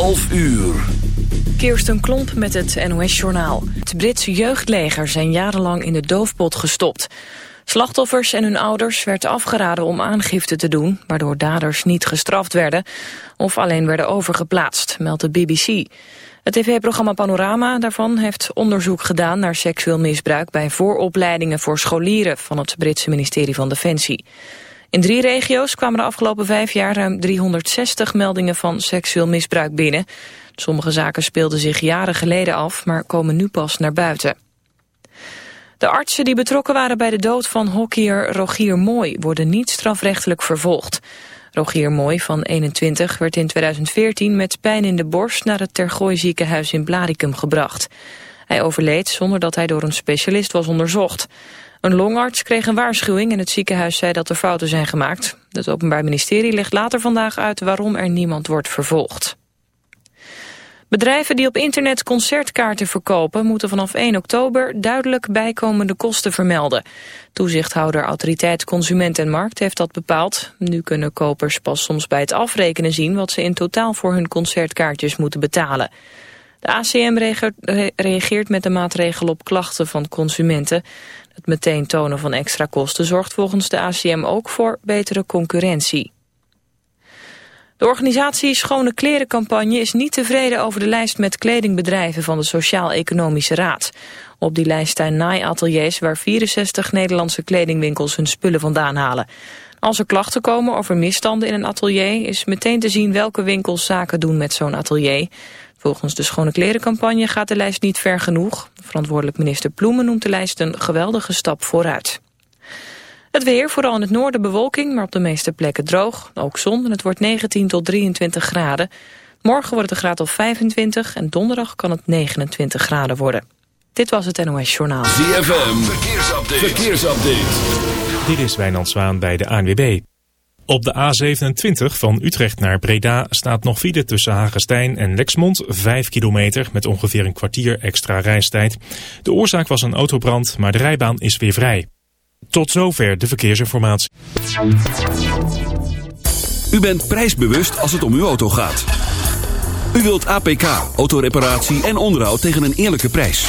11 uur. Kirsten Klomp met het NOS-journaal. Het Britse jeugdleger zijn jarenlang in de doofpot gestopt. Slachtoffers en hun ouders werd afgeraden om aangifte te doen... waardoor daders niet gestraft werden of alleen werden overgeplaatst, meldt de BBC. Het tv-programma Panorama daarvan heeft onderzoek gedaan... naar seksueel misbruik bij vooropleidingen voor scholieren... van het Britse ministerie van Defensie. In drie regio's kwamen de afgelopen vijf jaar ruim 360 meldingen van seksueel misbruik binnen. Sommige zaken speelden zich jaren geleden af, maar komen nu pas naar buiten. De artsen die betrokken waren bij de dood van hockeyer Rogier Mooi worden niet strafrechtelijk vervolgd. Rogier Mooi van 21 werd in 2014 met pijn in de borst naar het Tergooi ziekenhuis in Blaricum gebracht. Hij overleed zonder dat hij door een specialist was onderzocht. Een longarts kreeg een waarschuwing en het ziekenhuis zei dat er fouten zijn gemaakt. Het Openbaar Ministerie legt later vandaag uit waarom er niemand wordt vervolgd. Bedrijven die op internet concertkaarten verkopen... moeten vanaf 1 oktober duidelijk bijkomende kosten vermelden. Toezichthouder Autoriteit Consument en Markt heeft dat bepaald. Nu kunnen kopers pas soms bij het afrekenen zien... wat ze in totaal voor hun concertkaartjes moeten betalen. De ACM reageert met de maatregel op klachten van consumenten. Het meteen tonen van extra kosten zorgt volgens de ACM ook voor betere concurrentie. De organisatie Schone Klerencampagne is niet tevreden over de lijst met kledingbedrijven van de Sociaal-Economische Raad. Op die lijst staan naaiateliers waar 64 Nederlandse kledingwinkels hun spullen vandaan halen. Als er klachten komen over misstanden in een atelier is meteen te zien welke winkels zaken doen met zo'n atelier. Volgens de Schone Klerencampagne gaat de lijst niet ver genoeg. Verantwoordelijk minister Ploemen noemt de lijst een geweldige stap vooruit. Het weer, vooral in het noorden bewolking, maar op de meeste plekken droog. Ook zon en het wordt 19 tot 23 graden. Morgen wordt het een graad of 25 en donderdag kan het 29 graden worden. Dit was het NOS Journaal. ZFM, verkeersupdate. verkeersupdate. Dit is Wijnand Zwaan bij de ANWB. Op de A27 van Utrecht naar Breda staat nog file tussen Hagestein en Lexmond. 5 kilometer met ongeveer een kwartier extra reistijd. De oorzaak was een autobrand, maar de rijbaan is weer vrij. Tot zover de verkeersinformatie. U bent prijsbewust als het om uw auto gaat. U wilt APK, autoreparatie en onderhoud tegen een eerlijke prijs.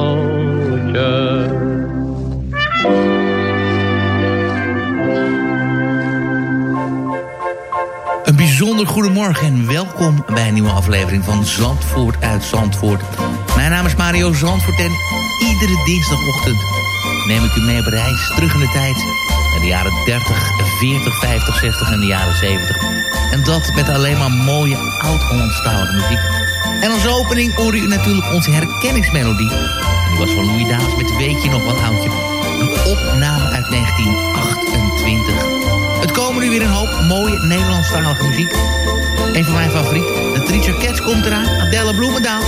Bijzonder goedemorgen en welkom bij een nieuwe aflevering van Zandvoort uit Zandvoort. Mijn naam is Mario Zandvoort en iedere dinsdagochtend neem ik u mee op reis terug in de tijd. Naar de jaren 30, 40, 50, 60 en de jaren 70. En dat met alleen maar mooie oud-Hollandstalige muziek. En als opening hoorde u natuurlijk onze herkenningsmelodie. En die was van Louis Daas met Weet je nog wat oudje. Een opname uit 1928. Het komen nu weer een hoop mooie Nederlandstalige muziek. Een van mijn favorieten. De Tricia Cats komt eraan. Adelle Bloemendaal.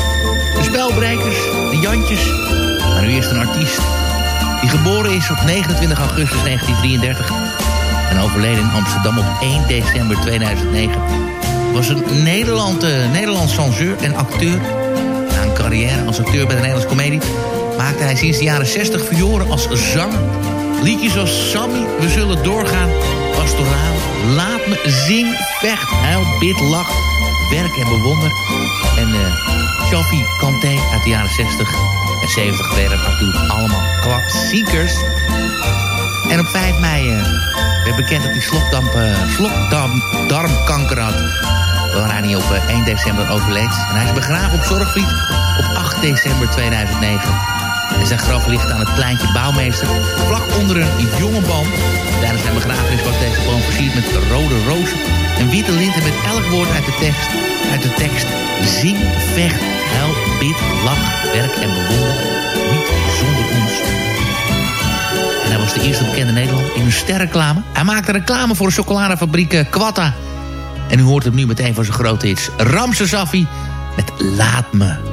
De Spelbrekers. De Jantjes. Maar nu eerst een artiest. Die geboren is op 29 augustus 1933. En overleden in Amsterdam op 1 december 2009. Was een Nederland, uh, Nederlands changeur en acteur. Na een carrière als acteur bij de Nederlandse Comedie... maakte hij sinds de jaren 60 fioren als zanger. Liedjes als Sammy, We Zullen Doorgaan... Pastoraal, Laat Me, Zing, Vecht, Huil, Bid, Lach, Werk en Bewonder. En uh, Shafi Kanté uit de jaren 60 en 70 werden natuurlijk allemaal klassiekers. En op 5 mei uh, werd bekend dat hij slokdamp, uh, slokdarmkanker had. Waaraan hij op uh, 1 december overleed. En hij is begraven op Zorgvliet op 8 december 2009. Zijn graf ligt aan het pleintje Bouwmeester, vlak onder een jonge boom. Tijdens zijn begrafenis was deze boom versierd met rode rozen en witte linten met elk woord uit de tekst. Uit de tekst Zing, vecht, huil, bid, lach, werk en bewonder. Niet zonder ons. En hij was de eerste bekende Nederlander in een sterreclame. Hij maakte reclame voor de chocoladefabriek Quatta. En u hoort hem nu met een van zijn grote hits. Ramse Safi met Laat Me.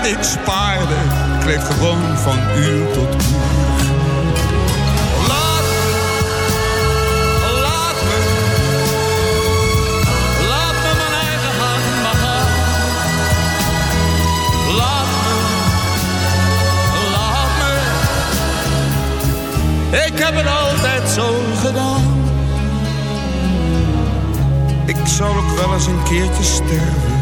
die ik spaarde. Ik leef gewoon van uur tot uur. Ik heb het altijd zo gedaan. Ik zal ook wel eens een keertje sterven.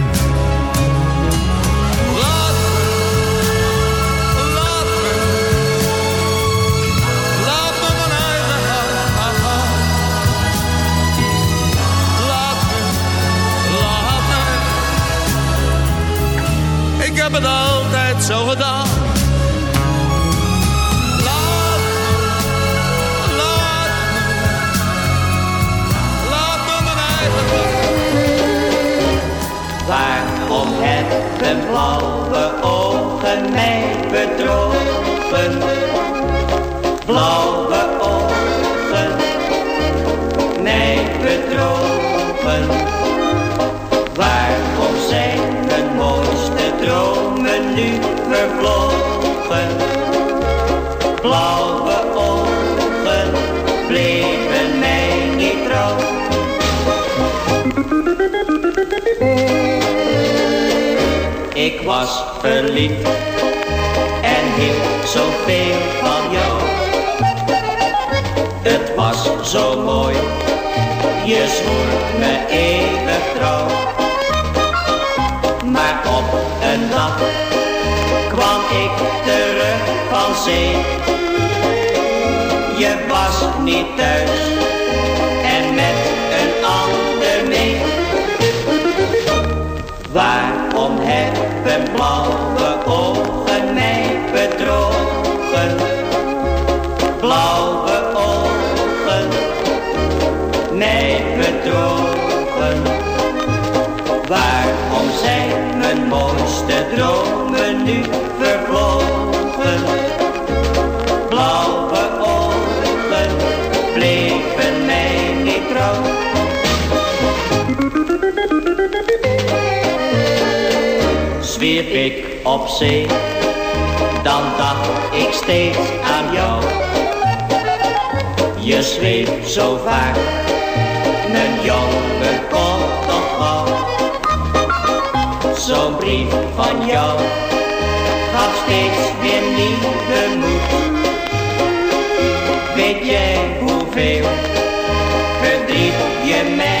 Ik heb het altijd zo gedaan. Laat laat laat me mijn eigen gang. Waarom hebben blauwe ogen mij bedrogen? Blauwe Ik was verliefd en hield zoveel van jou. Het was zo mooi, je zwoer me eeuwig trouw. Maar op een dag kwam ik terug van zee. Je was niet thuis nu vervlogen? Blauwe ogen bleven mij niet trouw. Zwierf ik op zee, dan dacht ik steeds aan jou. je schreef zo vaak, mijn jongen kom toch. Zo'n brief van jou steeds weer nieuwe moed. Weet jij hoeveel verdriet je mij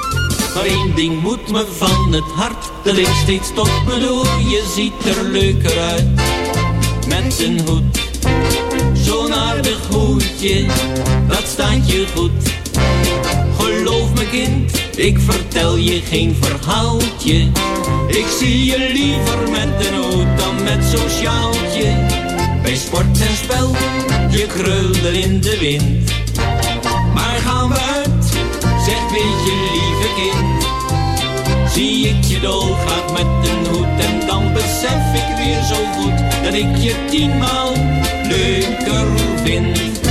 Maar één ding moet me van het hart, dat ik steeds tot me door. Je ziet er leuker uit, met een hoed. Zo'n aardig hoedje, dat staat je goed. Geloof me kind, ik vertel je geen verhaaltje. Ik zie je liever met een hoed dan met zo'n sjaaltje. Bij sport en spel, je krulde in de wind. Maar gaan we uit, zeg weet je Zie ik je dolgraag met een hoed en dan besef ik weer zo goed dat ik je tienmaal leuker vind.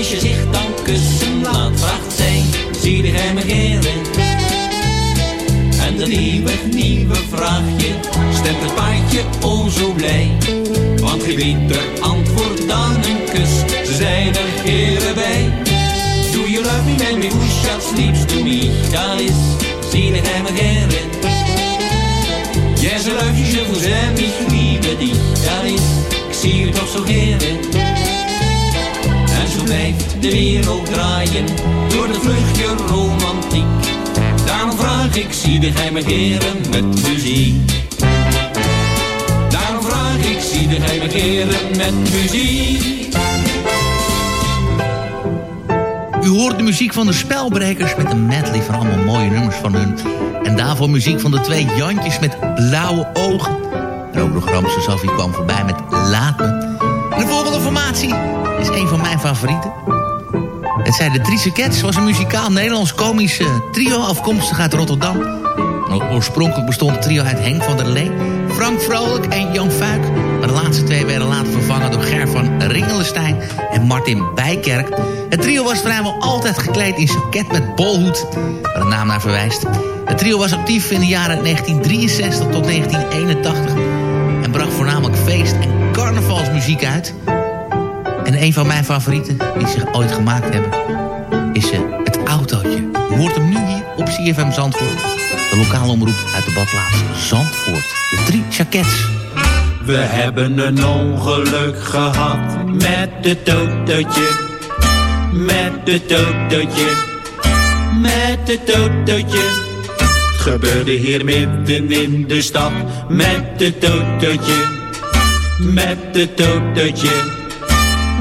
Meisje zich dan kussen laat, vraagt zij, zie hij me heren? En dat nieuwe, nieuwe vraagje stemt het paardje o zo blij. Want geen beter antwoord dan een kus, ze zijn er heren bij. Do you love me, me who shall me? Dat is, zie hij me heren? Yes, I love je vous aime, ich liebe dich. Dat is, ik zie je toch zo heren. Blijft de wereld draaien door de vluchtje romantiek. Daarom vraag ik, zie de geheime heren met muziek. geheime keren met muziek. U hoort de muziek van de Spelbrekers met een medley van allemaal mooie nummers van hun. En daarvoor muziek van de twee Jantjes met blauwe ogen. En ook nog Ramse kwam voorbij met Laat me. De volgende formatie is een van mijn favorieten. Het zijn de Drie Cats, was een muzikaal Nederlands-komisch eh, trio afkomstig uit Rotterdam. En Oorspronkelijk bestond het trio uit Henk van der Lee, Frank Vrolijk en Jan Fuik. Maar de laatste twee werden later vervangen door Ger van Ringelenstein en Martin Bijkerk. Het trio was vrijwel altijd gekleed in jacket met bolhoed, waar de naam naar verwijst. Het trio was actief in de jaren 1963 tot 1981 en bracht voornamelijk feest- en carnavalsmuziek uit. En een van mijn favorieten die zich ooit gemaakt hebben... is eh, het autootje. Je hoort hem nu hier op CFM Zandvoort. De lokale omroep uit de badplaats Zandvoort. De drie jackets. We hebben een ongeluk gehad met het autootje. Met het autootje. Met het autootje. Gebeurde hier midden in de stad. Met het autootje. Met het autootje.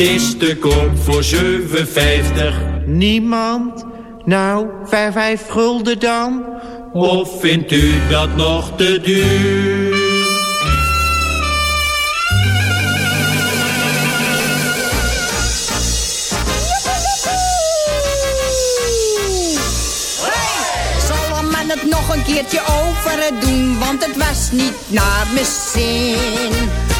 Het is te koop voor 7,50. Niemand? Nou, vijf, vijf gulden dan? Of vindt u dat nog te duur? Zal een man het nog een keertje over doen, want het was niet naar mijn zin.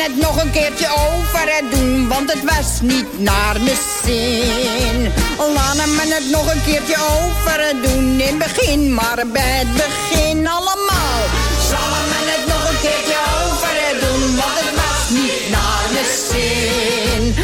Het nog een keertje over doen, want het was niet naar mijn zin. Laat man het nog een keertje over doen, in begin maar bij het begin allemaal. Zal man het nog een keertje over doen, want het was niet naar mijn zin.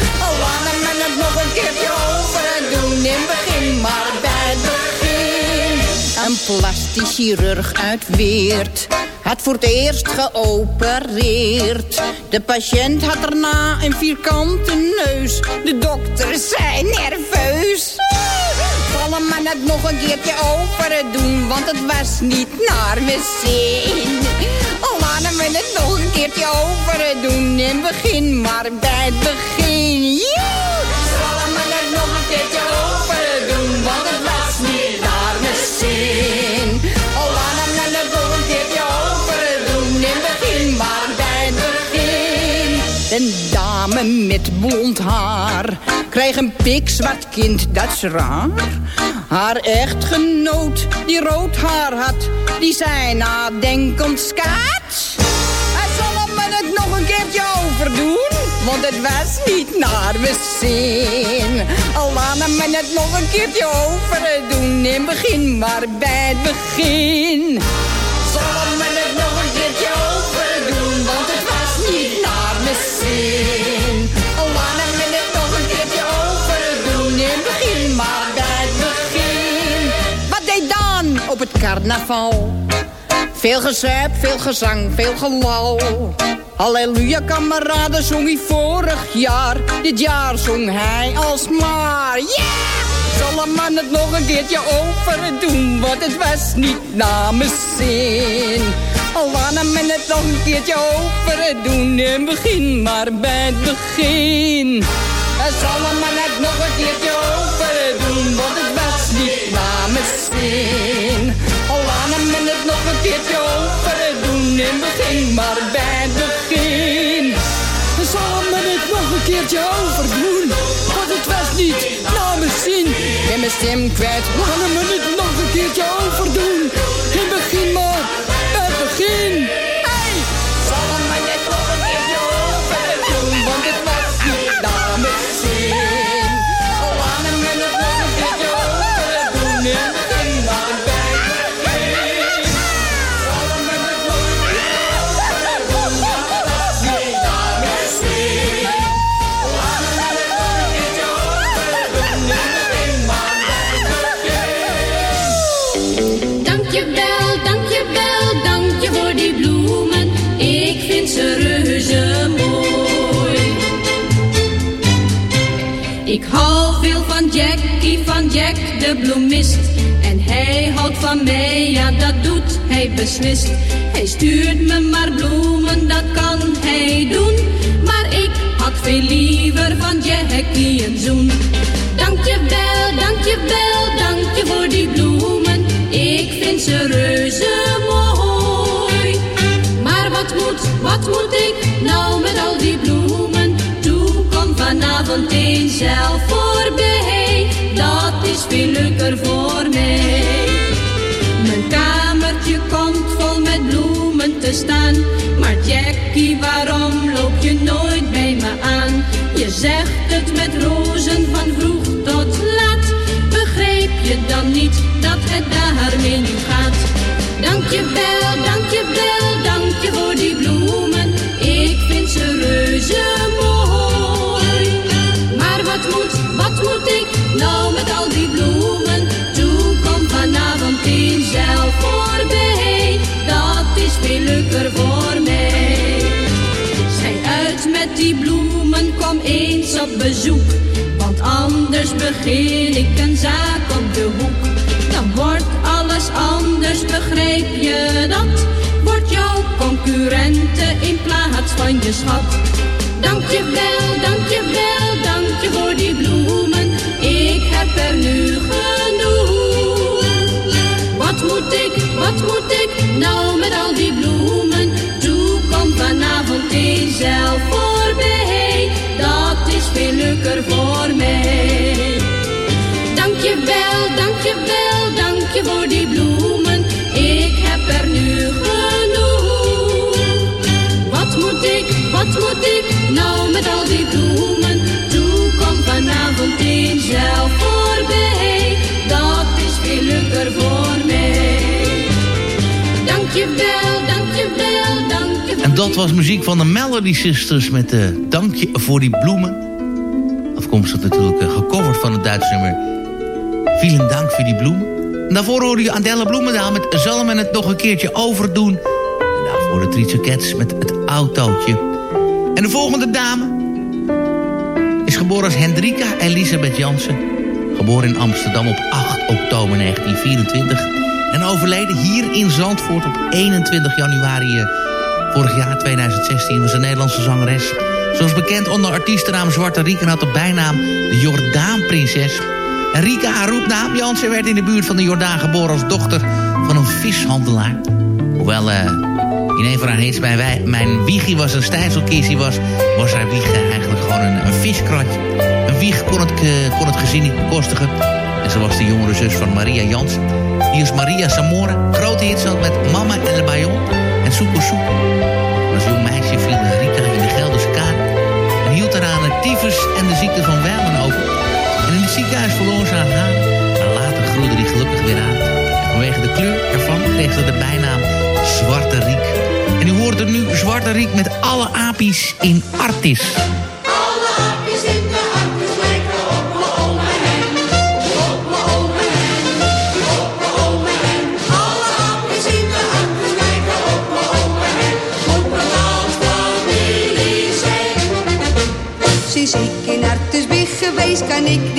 Laat man het nog een keertje over doen, in begin maar bij het begin. Een plastisch chirurg uit Weert had voor het eerst geopereerd. De patiënt had daarna een vierkante neus. De dokters zijn nerveus. Vallen maar het nog een keertje over doen, want het was niet naar mijn zin. Laten we het nog een keertje over doen en begin maar bij het begin. Een dame met blond haar kreeg een pikzwart kind, dat is raar. Haar echtgenoot, die rood haar had, die zei nadenkend skat. Hij zal me het nog een keertje overdoen, want het was niet naar mijn zin. Al laten me het nog een keertje overdoen, in begin maar bij het begin. Op het carnaval? Veel gezuip, veel gezang, veel gelal. Halleluja, kameraden, zong hij vorig jaar. Dit jaar zong hij alsmaar. Yeah! Zal een man het nog een keertje over doen, want het was niet mijn zin. Al laten men het nog een keertje over doen en begin maar bij het begin. En zal een man het nog een keertje over doen, want het was niet zin. Al laten men het nog een keertje over doen en begin maar bij het begin. Zal men het nog een keertje over doen, want het was niet naar mijn zin. Ben mijn stem kwijt, laten we het nog een keertje over doen. En begin maar bij het begin. Ik hou veel van Jackie, van Jack de bloemist. En hij houdt van mij, ja dat doet hij beslist. Hij stuurt me maar bloemen, dat kan hij doen. Maar ik had veel liever van Jackie een zoen. Dankjewel, dankjewel, dankje voor die bloemen. Ik vind ze reuze mooi. Maar wat moet, wat moet ik nou met al die bloemen? Voor mij. Zij uit met die bloemen, kom eens op bezoek. Want anders begin ik een zaak op de hoek. Dan wordt alles anders, begrijp je dat? Wordt jouw concurrente in plaats van je schat. Dankjewel, dankjewel, dankje voor die bloemen. Ik heb er nu genoeg. Wat moet ik, wat moet ik nou vanavond eens zelf voorbij. Dat is veel leuker voor mij. Dankjewel, dankjewel, dankje voor die bloemen. Ik heb er nu genoeg. Wat moet ik, wat moet ik nou met al die bloemen? Toe kom vanavond eens zelf voorbij. Dat is veel leuker voor mij. Dankjewel, dankjewel, dankjewel. En dat was muziek van de Melody Sisters met de Dankje voor die bloemen. Afkomstig natuurlijk eh, gecoverd van het Duitse nummer Vielen Dank voor die bloemen. Daarvoor hoorde je Adelle Bloemendaal met Zal men het nog een keertje overdoen. En daarvoor de Trietse Cats met het autootje. En de volgende dame is geboren als Hendrika Elisabeth Jansen. Geboren in Amsterdam op 8 oktober 1924. En overleden hier in Zandvoort op 21 januari eh, vorig jaar 2016. Was een Nederlandse zangeres. Zoals bekend onder artiestennaam Zwarte Riek en had de bijnaam de Jordaanprinses. En Rika, haar roepnaam, Jansen, werd in de buurt van de Jordaan geboren als dochter van een vishandelaar. Hoewel eh, in een van haar hits bij wij, Mijn wiegie was een stijfselkissie was, was haar wieg eigenlijk gewoon een, viskratje. Een wieg kon het, eh, kon het gezin niet bekostigen. En ze was de jongere zus van Maria Jansen. Die is Maria Zamora. Grote had met Mama en Le Bayon en Soepo Soep. Als jong meisje viel Rika in de Gelderse kaart. En hield eraan het tyfus en de ziekte van Wijlen over. En in het ziekenhuis verloor ze haar haar. Maar later groeide die gelukkig weer aan. Vanwege de kleur ervan kreeg ze de bijnaam Zwarte Riek. En u hoort er nu Zwarte Riek met alle apies in Artis. Ik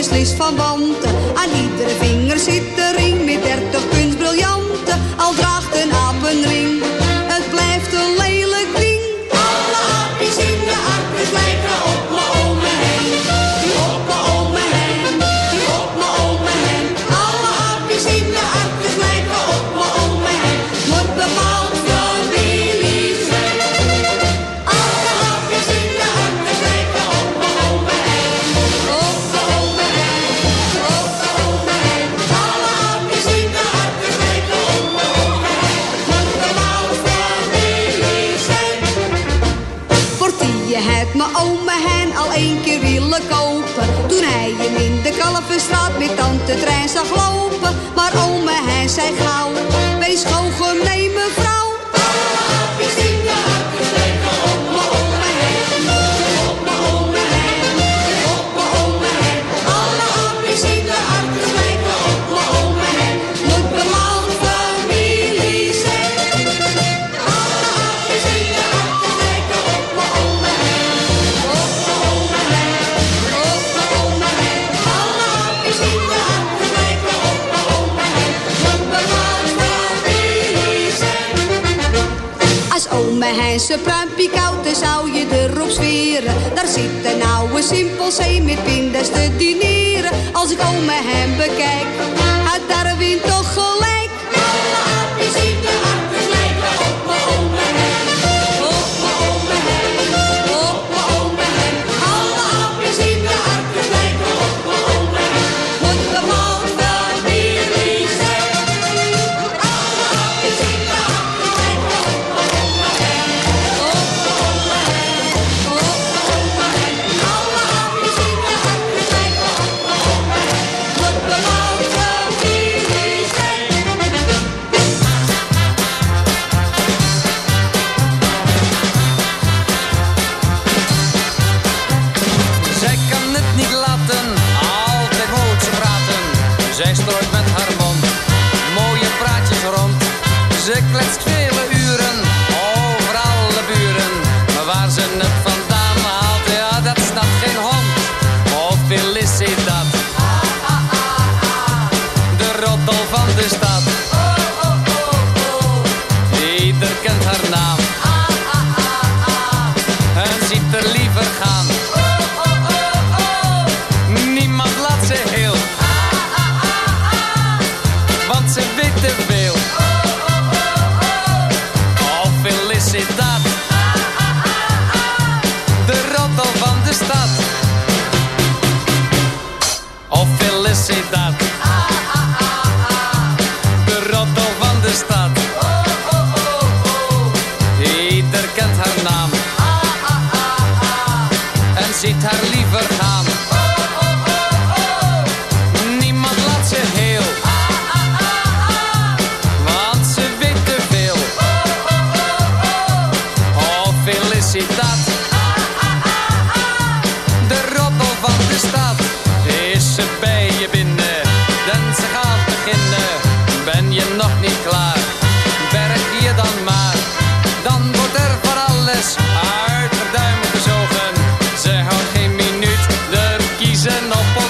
beslist van wanten. Aan iedere vinger zit een Daar zit een oude simpelzee met pindas te dineren. Als ik ome hen bekijk, had Darwin toch gelijk. Alle kiezen op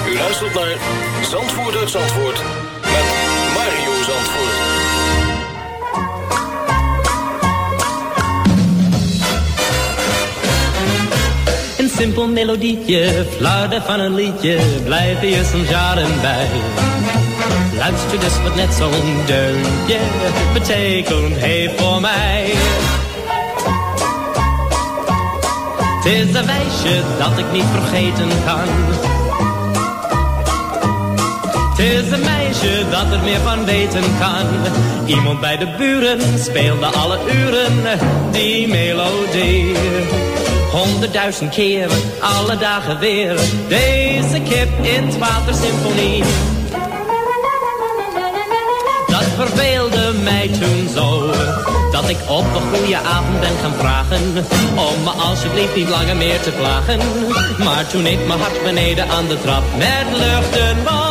U luistert naar Zandvoort uit Zandvoort met Mario Zandvoort. Een simpel melodietje, flarden van een liedje, blijven je soms jaren bij. Luister dus wat net zo'n deuntje betekent heeft voor mij. Het is een wijsje dat ik niet vergeten kan. Is een meisje dat er meer van weten kan. Iemand bij de buren speelde alle uren die melodie. Honderdduizend keer, alle dagen weer, deze kip in het watersymfonie. Dat verveelde mij toen zo, dat ik op een goede avond ben gaan vragen, om me alsjeblieft niet langer meer te plagen. Maar toen ik mijn hart beneden aan de trap met luchten was,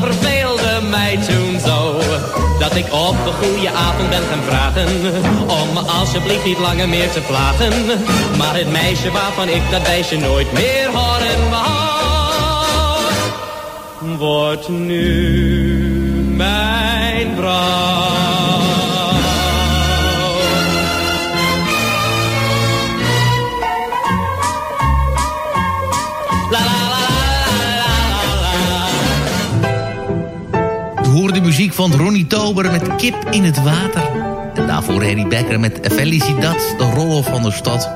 verveelde mij toen zo, dat ik op een goede avond ben gaan vragen, om me alsjeblieft niet langer meer te plagen. Maar het meisje waarvan ik dat wijsje nooit meer horen wou, wordt nu mijn vrouw. Muziek van Ronnie Tober met Kip in het Water. En daarvoor Harry Becker met Felicidad, de rol van de stad.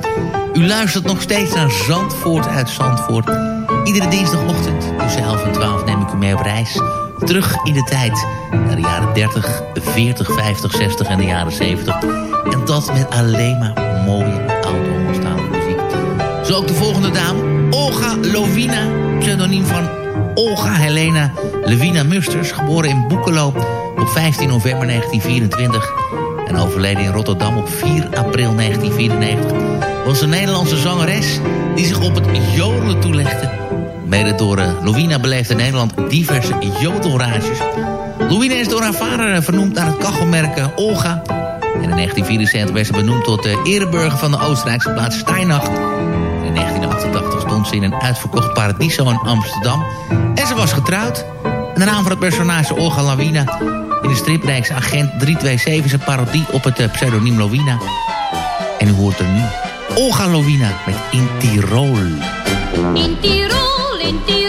U luistert nog steeds naar Zandvoort uit Zandvoort. Iedere dinsdagochtend tussen 11 en 12 neem ik u mee op reis. Terug in de tijd naar de jaren 30, 40, 50, 60 en de jaren 70. En dat met alleen maar mooie oud-Hollandstalige muziek. Zo ook de volgende dame, Olga Lovina, pseudoniem van Olga Helena Levina Musters, geboren in Boekelo op 15 november 1924 en overleden in Rotterdam op 4 april 1994, was een Nederlandse zangeres die zich op het jodelen toelegde. Mede door uh, Lovina beleefde Nederland diverse jodelrages. Lovina is door haar vader uh, vernoemd naar het kachelmerk uh, Olga. En in 1974 werd ze benoemd tot de ereburger van de Oostenrijkse plaats Steinach. En in 1988 stond ze in een uitverkocht paradiso in Amsterdam. En ze was getrouwd. En de naam van het personage Olga Lawina in de stripreeks Agent 327 is een parodie op het pseudoniem Lovina. En u hoort er nu Olga Lovina met In Tirol. In Tirol, in Tirol,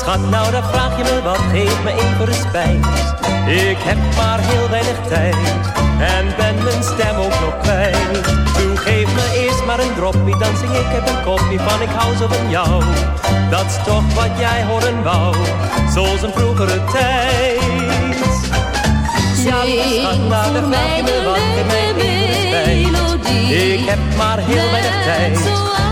schat, nou dan vraag je me wat, geef me even respijt. Ik heb maar heel weinig tijd en ben mijn stem ook nog kwijt. Toen geef me eerst maar een droppie, dan zing ik heb een kopje van ik hou zo van jou. Dat is toch wat jij horen wou, zoals een vroegere tijd. Ja, schat, nou dan vraag je me wat even spijt. Ik heb maar heel weinig tijd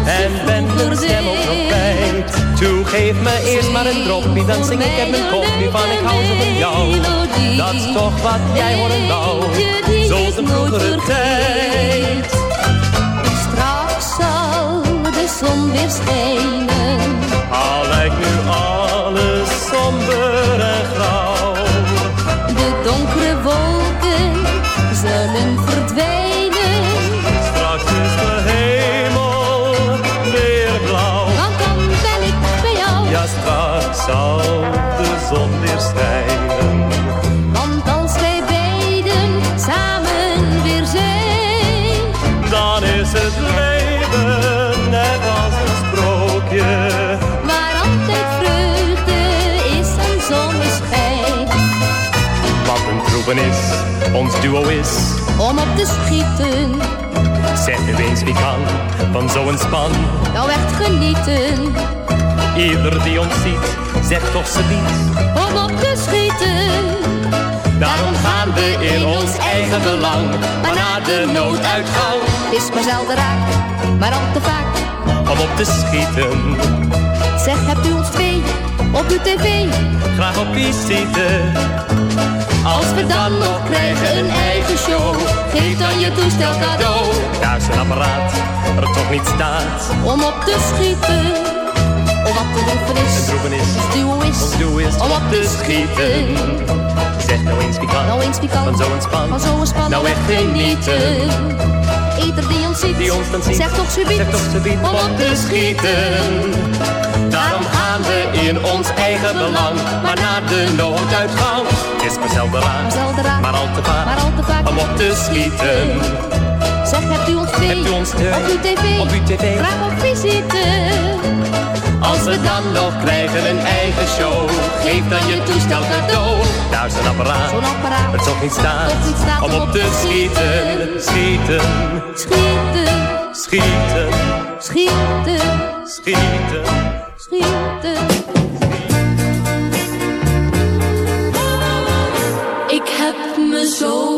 en ben mijn stem ook nog kwijt. Toe geef me eerst maar een droppie, dan zing ik heb een kopje van ik hou zo van jou. Dat is toch wat jij horen wou, zoals een vroegere tijd. Straks zal de zon weer schijnen. Al lijkt nu alles somber zal de zon weer schijnen. Want als wij beiden samen weer zijn. Dan is het leven net als een sprookje. Waar altijd vreugde is en zonneschijn. Wat een troepen is, ons duo is. Om op te schieten, Zeg nu eens wie kan van zo'n span. nou echt genieten. Ieder die ons ziet, zegt toch ze niet. Om op te schieten. Daarom gaan we in ons eigen belang, maar naar de nooduitgang. Is maar zelden raak, maar al te vaak. Om op te schieten, Zeg, hebt u ons twee op uw tv? graag op visite. Als we dan nog krijgen een eigen show, geef dan je toestel cadeau. Daar is een apparaat, er toch niet staat. Om op te schieten, te droeven is. Een droeven is, Ons duo is, ons doel is om op te schieten. Zeg nou eens wie kan, Nou eens van zo'n span. van zo'n span Nou echt genieten. Ieder die ons ziet, Die ons dan ziet, zeg toch subiet, zeg toch subiet, om op te schieten. Daarom gaan we in ons eigen belang, maar naar de nooduitgang. Het is maar zelden raar, maar al te vaak, maar al te vaak. om op te schieten. Zeg, hebt u ons twee Hebt u ons twee op uw tv? op uw tv? Graag op visite. Als we dan nog krijgen een eigen show, geef dan je toestel cadeau. Daar is een apparaat, Zo'n apparaat, het toch niet staat, toch niet staat om op te schieten. Schieten, Schieten, schieten, schieten, schieten. schieten. Ik heb me zo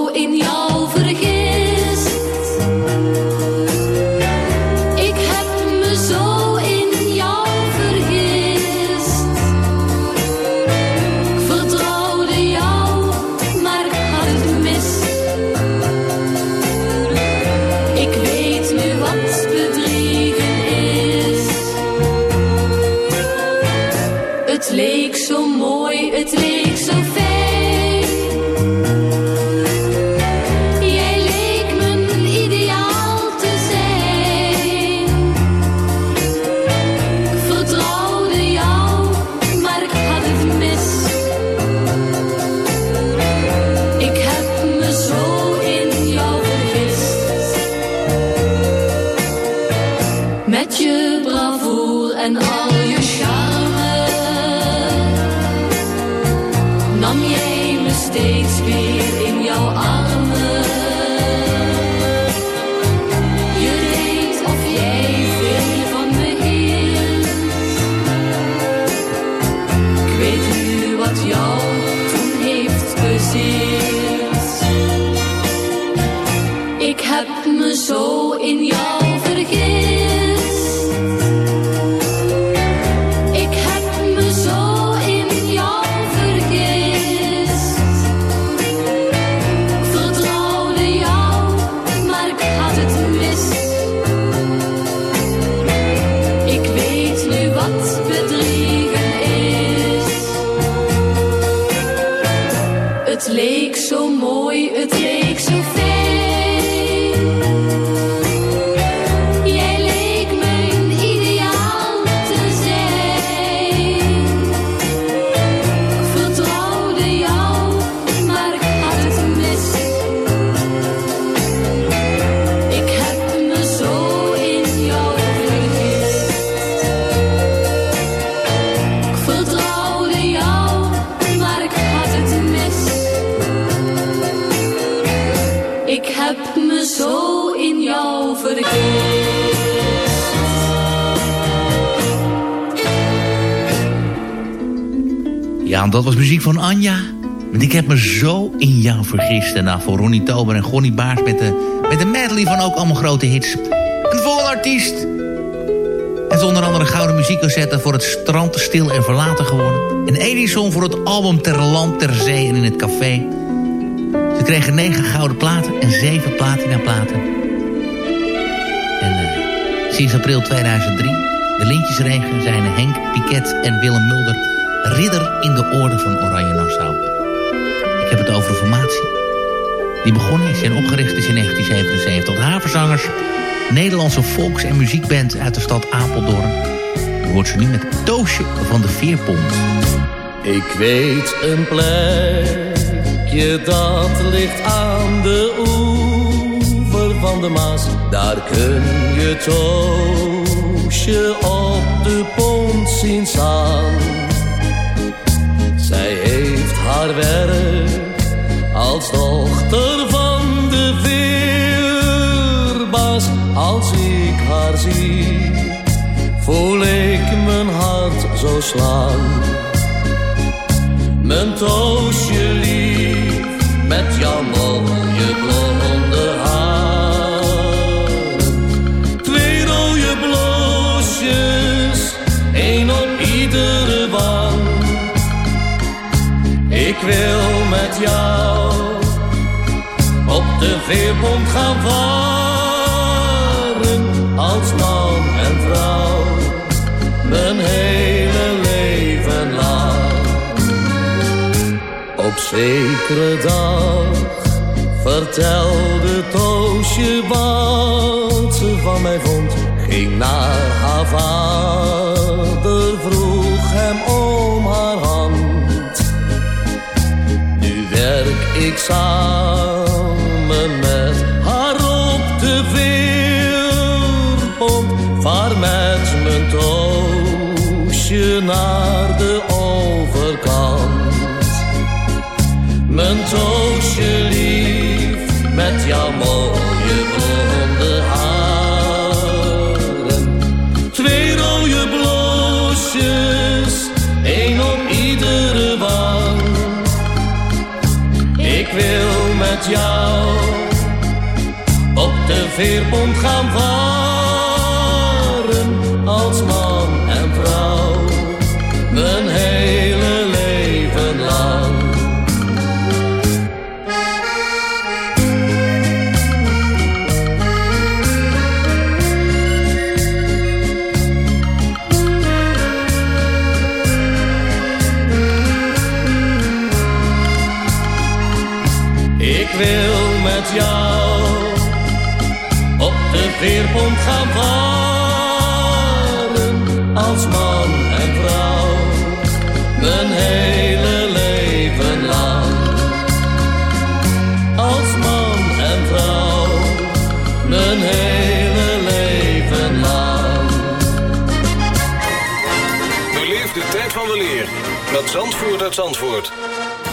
al je charme nam jij En dat was muziek van Anja. Want ik heb me zo in jou vergist. En nou, voor Ronnie Tober en Gonnie Baars met de, met de medley van ook allemaal grote hits. Een volgende artiest. En zonder andere gouden muziekcassette voor het strand stil en verlaten geworden. Een Edison voor het album Ter Land, Ter Zee en in het Café. Ze kregen negen gouden platen en zeven platina platen. En uh, sinds april 2003, de Lintjesregen, zijn Henk Piquet en Willem Mulder... ridder in de orde van Oranje Nassau. Ik heb het over de formatie. Die begonnen is en opgericht is in 1977 tot haverzangers... Nederlandse volks- en muziekband uit de stad Apeldoorn. Je hoort ze nu met Toosje van de Veerpont. Ik weet een plekje dat ligt aan de oever van de Maas. Daar kun je Toosje op de pont zien staan. Zij heeft haar werk als dochter van de veerbaas. Als ik haar zie, voel ik mijn hart zo slaan. Mijn toosje lief, met jouw mooie blonde Ik wil met jou op de veerpont gaan varen. Als man en vrouw, mijn hele leven lang. Op zekere dag vertelde Toosje wat ze van mij vond. Ging naar vader, samen met haar op de veerpont. Vaar met mijn Toosje naar de overkant. Mijn toosje veerpont gaan varen. Gaan varen. Als man en vrouw, mijn hele leven lang. Als man en vrouw, mijn hele leven lang. Beleef de tijd van weleer met Zandvoort uit Zandvoort.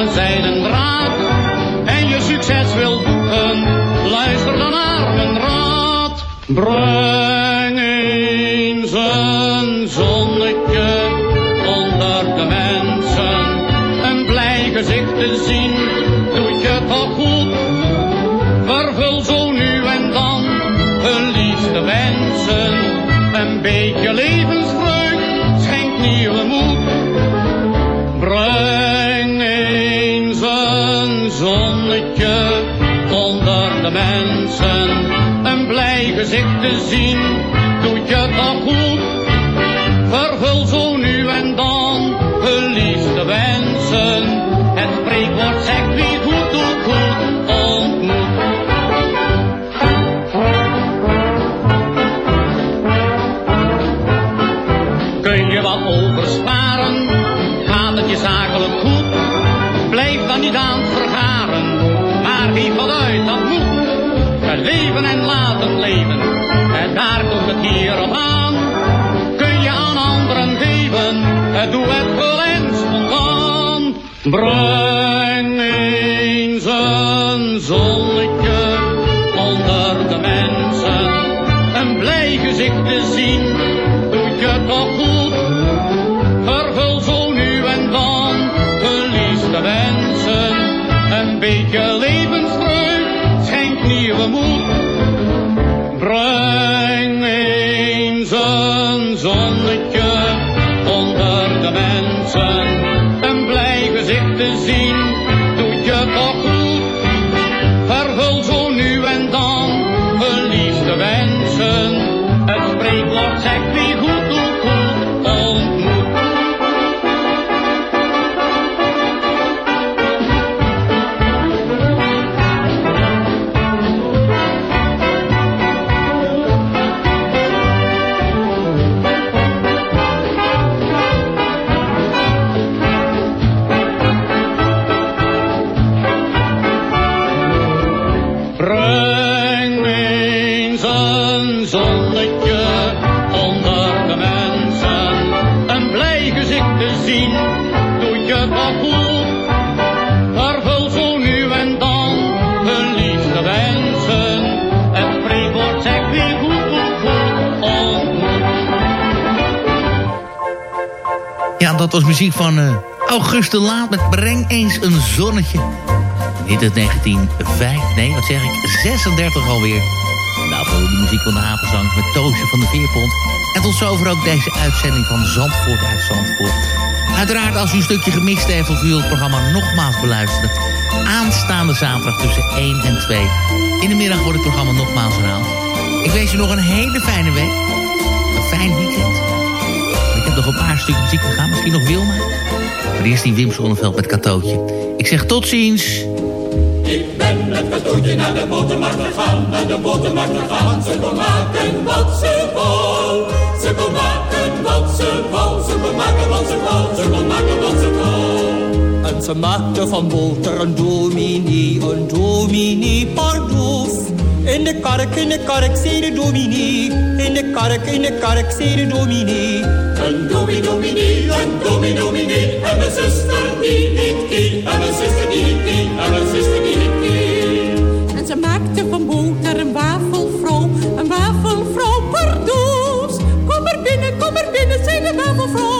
een zijden draad en je succes wil boeken, luister dan naar mijn raad. Breng eens een zonnetje onder de mensen, een blij gezicht te zien, mensen. Een blij gezicht te zien, doet je toch goed. Vervul zo leven en laten leven, en daar komt het hier op aan. Kun je aan anderen geven, doe het wel en spontaan. Breng eens een zonnetje onder de mensen. Een blij gezicht te zien, doet je toch goed. Dat was muziek van eh Auguste Laat met Breng eens een zonnetje. Dit is 1905, nee, wat zeg ik, 36 alweer. Daarvoor de muziek van de Havenzangers met Toosje van de Veerpont. En tot zover ook deze uitzending van Zandvoort uit Zandvoort. Uiteraard, als u een stukje gemist heeft of u het programma nogmaals beluisteren... aanstaande zaterdag tussen 1 en 2. In de middag wordt het programma nogmaals herhaald. Ik wens u nog een hele fijne week. Een fijn weekend. Heb nog een paar stukjes muziek te gaan. Misschien nog Wilma. Maar eerst die Wim Sonneveld met Katootje. Ik zeg tot ziens. Ik ben met katoentje naar de botermarkt gegaan, naar de botermarkt gegaan. Ze kon maken wat ze wou. Ze kon maken wat ze wou. Ze kon maken wat ze wou. Ze kon maken wat ze wou. En ze maakte van boter een dominee, een dominee pardoes. In de kark, in de kark, zei de dominee. In de kark, in de kark, zei de dominee. Een dominee, dominee, een dominee, dominee. En mijn zuster die niet kie. En mijn zuster die niet kie. En mijn zuster die niet kie. En ze maakte van boter een wafelvrouw, een wafelvrouw pardoes. Kom er binnen, kom er binnen, zei de wafelvrouw.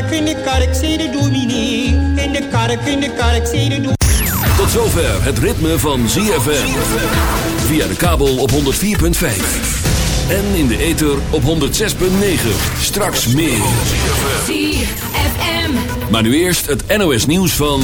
kark, in de kark, zei de dominee. In de kark, in de kark, zei de dominee. Tot zover het ritme van ZFM. Via de kabel op 104.5. En in de ether op 106.9. Straks meer. ZFM. Maar nu eerst het NOS nieuws van...